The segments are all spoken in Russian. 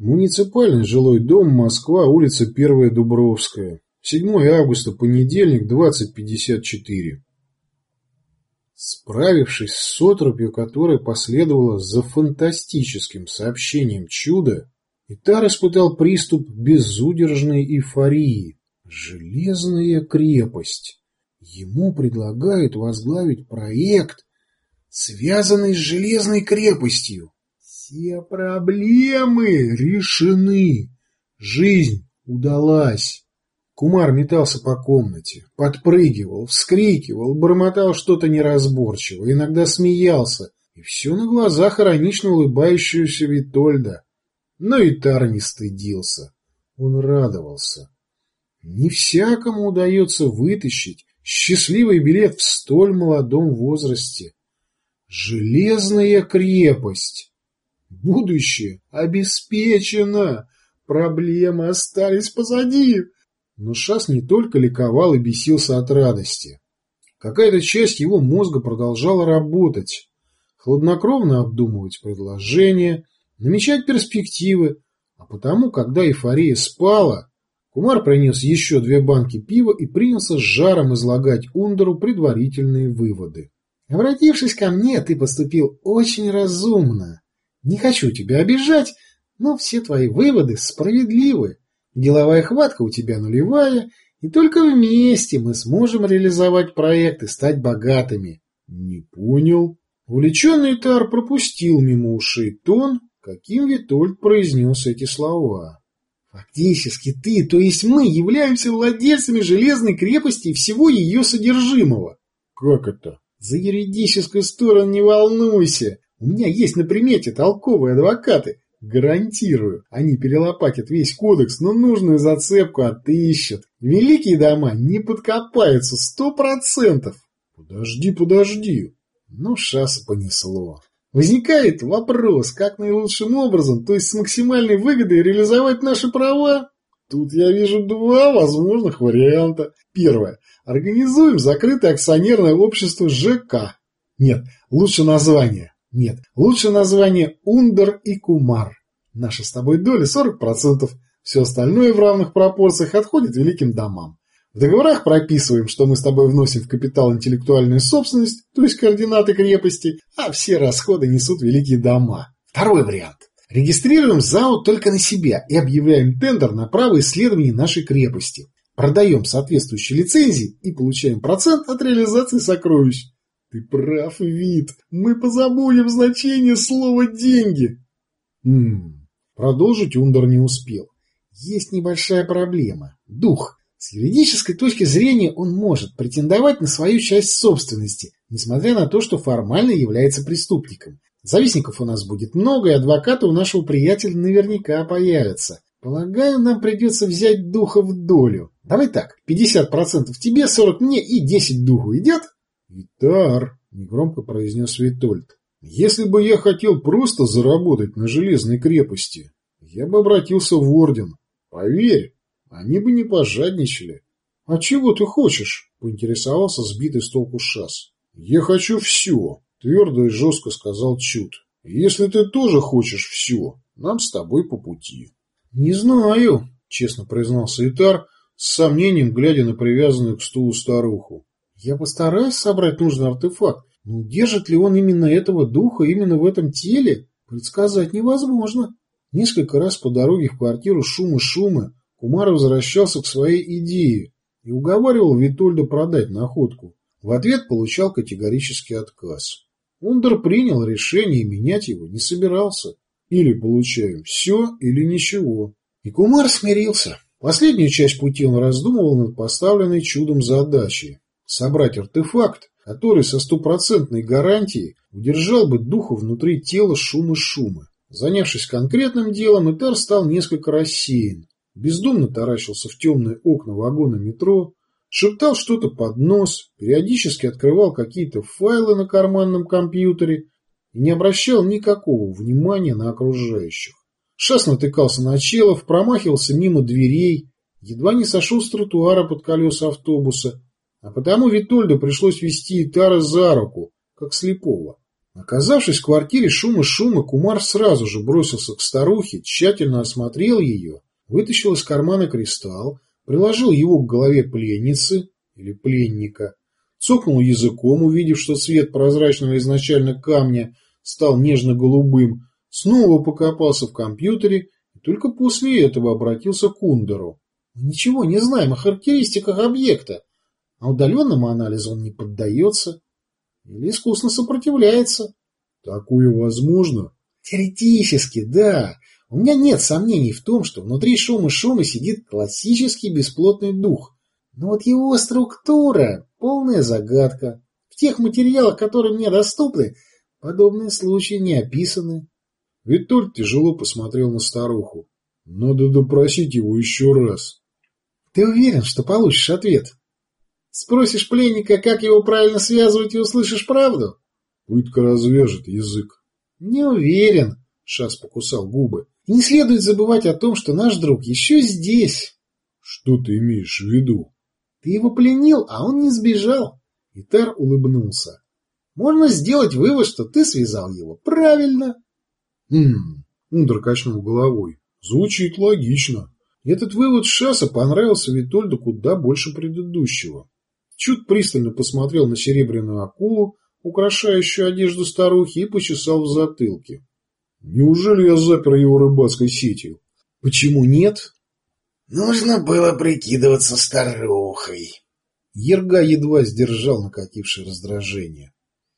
Муниципальный жилой дом, Москва, улица 1 Дубровская. 7 августа, понедельник, 20.54. Справившись с отропью, которая последовала за фантастическим сообщением чуда, Итар испытал приступ безудержной эйфории. Железная крепость. Ему предлагают возглавить проект, связанный с железной крепостью. Все проблемы решены. Жизнь удалась. Кумар метался по комнате, подпрыгивал, вскрикивал, бормотал что-то неразборчиво, иногда смеялся, и все на глазах иронично улыбающегося Витольда. Но и Тар не стыдился. Он радовался. Не всякому удается вытащить счастливый билет в столь молодом возрасте. Железная крепость. Будущее обеспечено. Проблемы остались позади. Но Шас не только ликовал и бесился от радости. Какая-то часть его мозга продолжала работать, хладнокровно обдумывать предложения, намечать перспективы, а потому, когда эйфория спала, Кумар принес еще две банки пива и принялся с жаром излагать Ундеру предварительные выводы. «Обратившись ко мне, ты поступил очень разумно. Не хочу тебя обижать, но все твои выводы справедливы. Деловая хватка у тебя нулевая, и только вместе мы сможем реализовать проект и стать богатыми. Не понял. Увлеченный Тар пропустил мимо ушей тон, каким Витольд произнес эти слова. Фактически ты, то есть мы, являемся владельцами железной крепости и всего ее содержимого. Как это? За юридическую сторону не волнуйся. У меня есть на примете толковые адвокаты. Гарантирую, они перелопатят весь кодекс, но нужную зацепку отыщут. Великие дома не подкопаются сто процентов. Подожди, подожди. Ну, шасса понесло. Возникает вопрос, как наилучшим образом, то есть с максимальной выгодой реализовать наши права? Тут я вижу два возможных варианта. Первое. Организуем закрытое акционерное общество ЖК. Нет, лучше название. Нет, лучше название Ундер и Кумар. Наша с тобой доля 40%, все остальное в равных пропорциях отходит великим домам. В договорах прописываем, что мы с тобой вносим в капитал интеллектуальную собственность, то есть координаты крепости, а все расходы несут великие дома. Второй вариант. Регистрируем ЗАО только на себя и объявляем тендер на право исследования нашей крепости. Продаем соответствующие лицензии и получаем процент от реализации сокровищ. Ты прав, Вид. Мы позабудем значение слова «деньги». Ммм, продолжить Ундер не успел. Есть небольшая проблема. Дух. С юридической точки зрения он может претендовать на свою часть собственности, несмотря на то, что формально является преступником. Завистников у нас будет много, и адвокаты у нашего приятеля наверняка появятся. Полагаю, нам придется взять духа в долю. Давай так, 50% тебе, 40 мне и 10 духу идет? «Витар», — негромко произнес Витольд, — «если бы я хотел просто заработать на железной крепости, я бы обратился в орден. Поверь, они бы не пожадничали». «А чего ты хочешь?» — поинтересовался сбитый с толку Шас. «Я хочу все», — твердо и жестко сказал Чуд. «Если ты тоже хочешь все, нам с тобой по пути». «Не знаю», — честно признался Итар, с сомнением глядя на привязанную к стулу старуху. Я постараюсь собрать нужный артефакт, но держит ли он именно этого духа именно в этом теле, предсказать невозможно. Несколько раз по дороге в квартиру шумы-шумы Кумар возвращался к своей идее и уговаривал Витольда продать находку. В ответ получал категорический отказ. Ундер принял решение и менять его не собирался. Или получаем все, или ничего. И Кумар смирился. Последнюю часть пути он раздумывал над поставленной чудом задачей собрать артефакт, который со стопроцентной гарантией удержал бы духа внутри тела шума-шума. Занявшись конкретным делом, Этар стал несколько рассеян. Бездумно таращился в темные окна вагона метро, шептал что-то под нос, периодически открывал какие-то файлы на карманном компьютере и не обращал никакого внимания на окружающих. Шас натыкался на челов, промахивался мимо дверей, едва не сошел с тротуара под колеса автобуса, а потому Витольду пришлось вести Итара за руку, как слепого. Оказавшись в квартире шума-шума, Кумар сразу же бросился к старухе, тщательно осмотрел ее, вытащил из кармана кристалл, приложил его к голове пленницы или пленника, цокнул языком, увидев, что цвет прозрачного изначально камня стал нежно-голубым, снова покопался в компьютере и только после этого обратился к Кундеру. «Ничего не знаем о характеристиках объекта, а удаленному анализу он не поддается или искусно сопротивляется». «Такое возможно?» «Теоретически, да. У меня нет сомнений в том, что внутри шума-шума сидит классический бесплотный дух. Но вот его структура — полная загадка. В тех материалах, которые мне доступны, подобные случаи не описаны. Витольд тяжело посмотрел на старуху. Надо допросить его еще раз. Ты уверен, что получишь ответ? Спросишь пленника, как его правильно связывать, и услышишь правду? Пытка развяжет язык. Не уверен, Шас покусал губы. И не следует забывать о том, что наш друг еще здесь. Что ты имеешь в виду? Ты его пленил, а он не сбежал. Итар улыбнулся. Можно сделать вывод, что ты связал его. Правильно. Хм, Ундер качнул головой. Звучит логично. Этот вывод Шаса понравился Витольду куда больше предыдущего. Чуть пристально посмотрел на серебряную акулу, украшающую одежду старухи, и почесал в затылке. Неужели я запер его рыбацкой сетью? Почему нет? Нужно было прикидываться старухой. Ерга едва сдержал накатившее раздражение.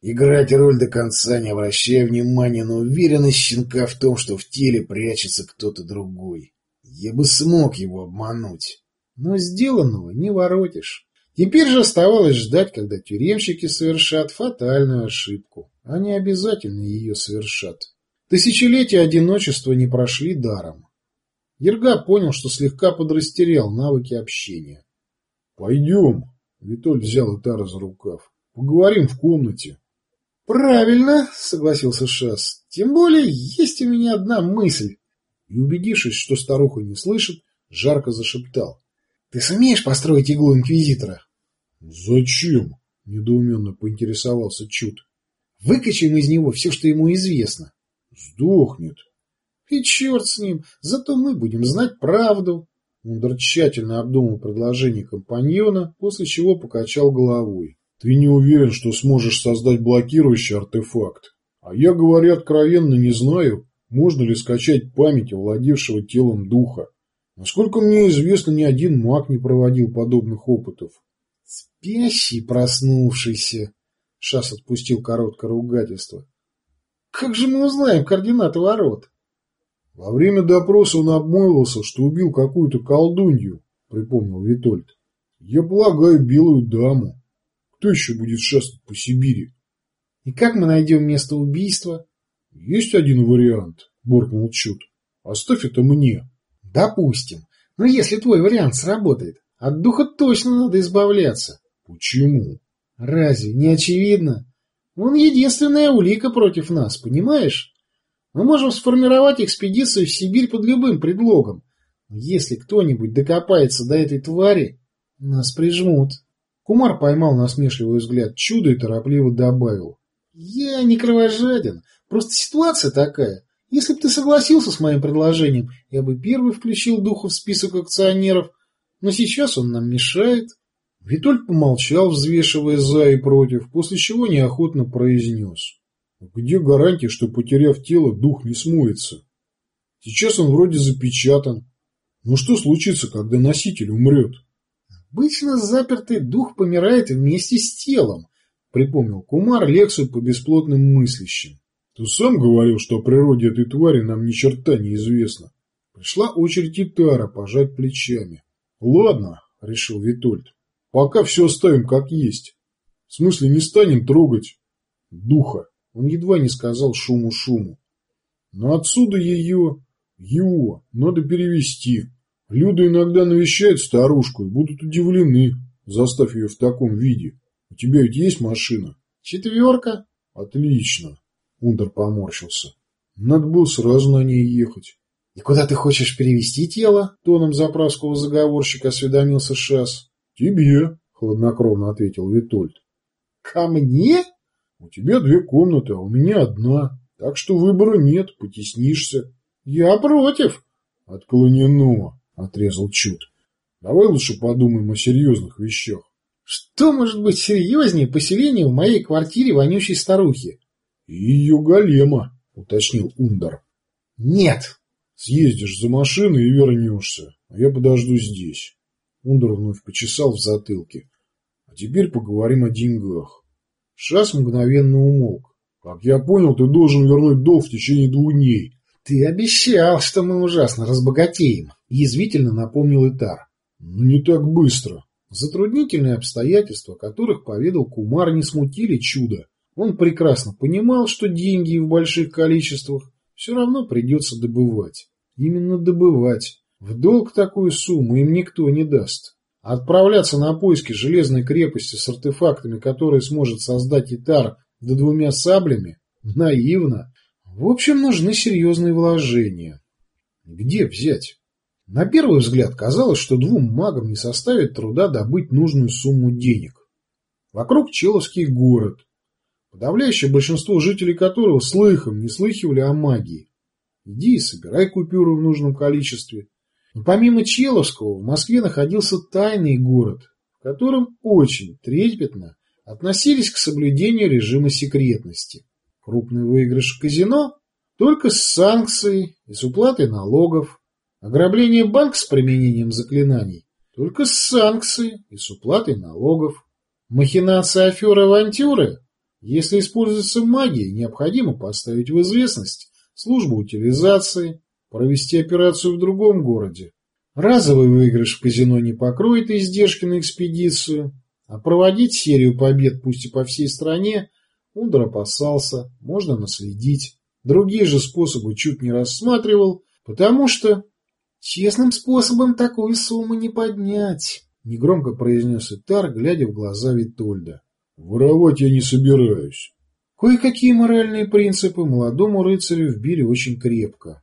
Играть роль до конца, не обращая внимания на уверенность щенка в том, что в теле прячется кто-то другой. Я бы смог его обмануть. Но сделанного не воротишь. Теперь же оставалось ждать, когда тюремщики совершат фатальную ошибку. Они обязательно ее совершат. Тысячелетия одиночества не прошли даром. Ерга понял, что слегка подрастерял навыки общения. — Пойдем. Витоль взял Итара за рукав. — Поговорим в комнате. — Правильно, — согласился Шас. — Тем более есть у меня одна мысль. И, убедившись, что старуха не слышит, жарко зашептал. — Ты сумеешь построить иглу Инквизитора? — Зачем? — недоуменно поинтересовался Чуд. — Выкачаем из него все, что ему известно. Сдохнет. И черт с ним, зато мы будем знать правду. Мундр тщательно обдумал предложение компаньона, после чего покачал головой. Ты не уверен, что сможешь создать блокирующий артефакт. А я, говоря откровенно, не знаю, можно ли скачать память овладевшего телом духа. Насколько мне известно, ни один маг не проводил подобных опытов. Спящий проснувшийся. Шас отпустил короткое ругательство. Как же мы узнаем координаты ворот? Во время допроса он обмолвился, что убил какую-то колдунью, припомнил Витольд. Я полагаю, белую даму. Кто еще будет шастать по Сибири? И как мы найдем место убийства? Есть один вариант, буркнул Чуд. Оставь это мне. Допустим. Но если твой вариант сработает, от духа точно надо избавляться. Почему? Разве не очевидно? Он единственная улика против нас, понимаешь? Мы можем сформировать экспедицию в Сибирь под любым предлогом. Но если кто-нибудь докопается до этой твари, нас прижмут. Кумар поймал насмешливый взгляд чуда и торопливо добавил. Я не кровожаден, просто ситуация такая. Если бы ты согласился с моим предложением, я бы первый включил духа в список акционеров, но сейчас он нам мешает. Витольд помолчал, взвешивая за и против, после чего неохотно произнес. Где гарантия, что, потеряв тело, дух не смоется? Сейчас он вроде запечатан. Но что случится, когда носитель умрет? Обычно запертый дух помирает вместе с телом, припомнил Кумар лекцию по бесплотным мыслящим. Ты сам говорил, что о природе этой твари нам ни черта не известно. Пришла очередь Итара пожать плечами. Ладно, решил Витольд, пока все оставим как есть. В смысле не станем трогать духа. Он едва не сказал шуму-шуму. Но отсюда ее, его, надо перевести. Люда иногда навещает старушку и будут удивлены, заставь ее в таком виде. У тебя ведь есть машина? Четверка. Отлично. Ундер поморщился. Надо было сразу на ней ехать. И куда ты хочешь перевести тело? Тоном заправского заговорщика осведомился Шас. Тебе, хладнокровно ответил Витольд. Ко мне? У тебя две комнаты, а у меня одна. Так что выбора нет, потеснишься. Я против. Отклонено, отрезал Чуд. Давай лучше подумаем о серьезных вещах. Что может быть серьезнее поселения в моей квартире вонючей старухи? И ее голема, уточнил Ундар. Нет. Съездишь за машиной и вернешься, а я подожду здесь. Ундар вновь почесал в затылке. А теперь поговорим о деньгах. Шас мгновенно умолк. Как я понял, ты должен вернуть долг в течение двух дней. Ты обещал, что мы ужасно разбогатеем, язвительно напомнил Итар. Но ну, не так быстро. Затруднительные обстоятельства, которых поведал Кумар, не смутили чудо. Он прекрасно понимал, что деньги в больших количествах все равно придется добывать. Именно добывать. В долг такую сумму им никто не даст. отправляться на поиски железной крепости с артефактами, которые сможет создать Итар, да двумя саблями, наивно. В общем, нужны серьезные вложения. Где взять? На первый взгляд казалось, что двум магам не составит труда добыть нужную сумму денег. Вокруг Человский город, подавляющее большинство жителей которого слыхом не слыхивали о магии. Иди и собирай купюры в нужном количестве. Но помимо Человского в Москве находился тайный город, в котором очень трепетно относились к соблюдению режима секретности. Крупный выигрыш в казино только с санкцией и с уплатой налогов. Ограбление банка с применением заклинаний только с санкцией и с уплатой налогов. Махинация аферы авантюры если используется магия, необходимо поставить в известность службу утилизации, провести операцию в другом городе. Разовый выигрыш в казино не покроет издержки на экспедицию, а проводить серию побед, пусть и по всей стране, Ундер опасался, можно наследить. Другие же способы чуть не рассматривал, потому что честным способом такую сумму не поднять, негромко произнес Итар, глядя в глаза Витольда. Воровать я не собираюсь. Кое-какие моральные принципы молодому рыцарю вбили очень крепко.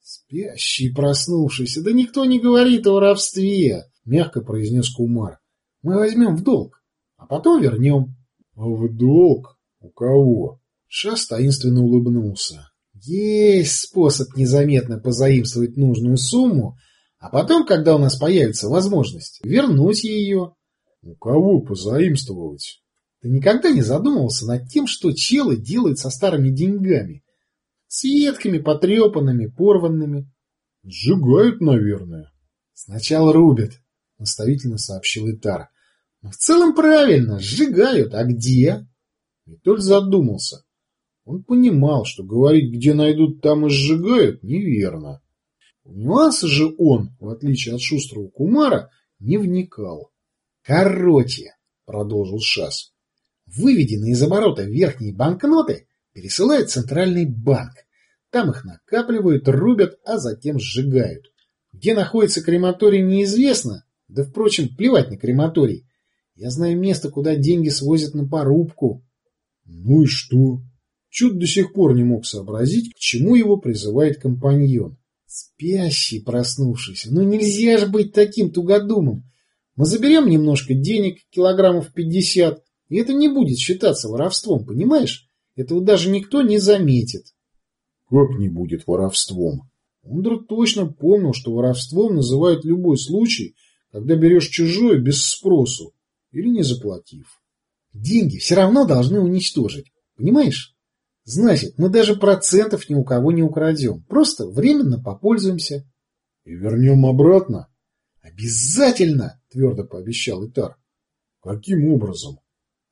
Спящий, проснувшийся, да никто не говорит о воровстве, мягко произнес Кумар. Мы возьмем в долг, а потом вернем. А в долг? У кого? Шас таинственно улыбнулся. Есть способ незаметно позаимствовать нужную сумму, а потом, когда у нас появится возможность, вернуть ее. У кого позаимствовать? Ты никогда не задумывался над тем, что челы делают со старыми деньгами? С ветками, потрепанными, порванными. Сжигают, наверное. Сначала рубят, наставительно сообщил Итар. Но в целом правильно, сжигают. А где? Витоль задумался. Он понимал, что говорить, где найдут, там и сжигают, неверно. В нюансы же он, в отличие от шустрого Кумара, не вникал. Короче, продолжил Шас, Выведенные из оборота верхние банкноты пересылают в Центральный банк. Там их накапливают, рубят, а затем сжигают. Где находится крематорий, неизвестно. Да, впрочем, плевать на крематорий. Я знаю место, куда деньги свозят на порубку. Ну и что? Чуть до сих пор не мог сообразить, к чему его призывает компаньон. Спящий, проснувшийся. Ну нельзя же быть таким тугодумом. Мы заберем немножко денег, килограммов пятьдесят, и это не будет считаться воровством, понимаешь? Этого даже никто не заметит. Как не будет воровством? Ундер точно помнил, что воровством называют любой случай, когда берешь чужое без спросу или не заплатив. Деньги все равно должны уничтожить, понимаешь? Значит, мы даже процентов ни у кого не украдем, просто временно попользуемся. И вернем обратно? Обязательно, твердо пообещал Итар. Каким образом?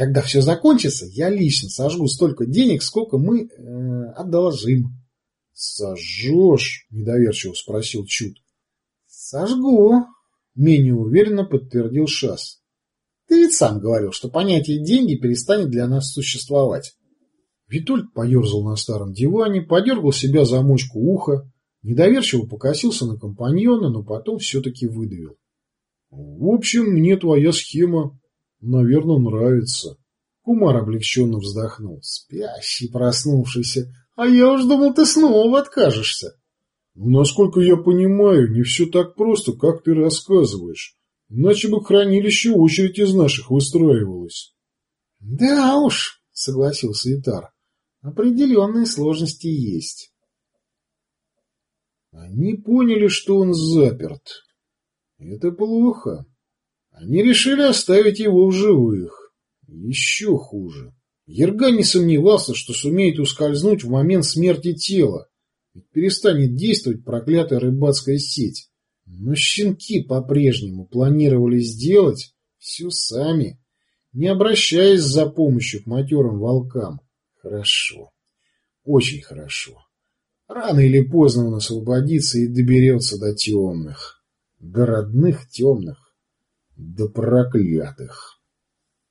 Когда все закончится, я лично сожгу столько денег, сколько мы э, одолжим. — Сожжешь? — недоверчиво спросил Чуд. — Сожгу, — менее уверенно подтвердил Шас. — Ты ведь сам говорил, что понятие «деньги» перестанет для нас существовать. Витольд поерзал на старом диване, подергал себя за мочку уха, недоверчиво покосился на компаньона, но потом все-таки выдавил. — В общем, мне твоя схема Наверное, нравится. Кумар облегченно вздохнул. Спящий, проснувшийся. А я уж думал, ты снова откажешься. Ну, насколько я понимаю, не все так просто, как ты рассказываешь. Иначе бы к хранилищу очередь из наших выстраивалась. Да уж, согласился Итар. Определенные сложности есть. Они поняли, что он заперт. Это плохо. Они решили оставить его в живых. Еще хуже. Ерга не сомневался, что сумеет ускользнуть в момент смерти тела, ведь перестанет действовать проклятая рыбацкая сеть. Но щенки по-прежнему планировали сделать все сами, не обращаясь за помощью к матерым волкам. Хорошо. Очень хорошо. Рано или поздно он освободится и доберется до темных. До родных темных. До проклятых.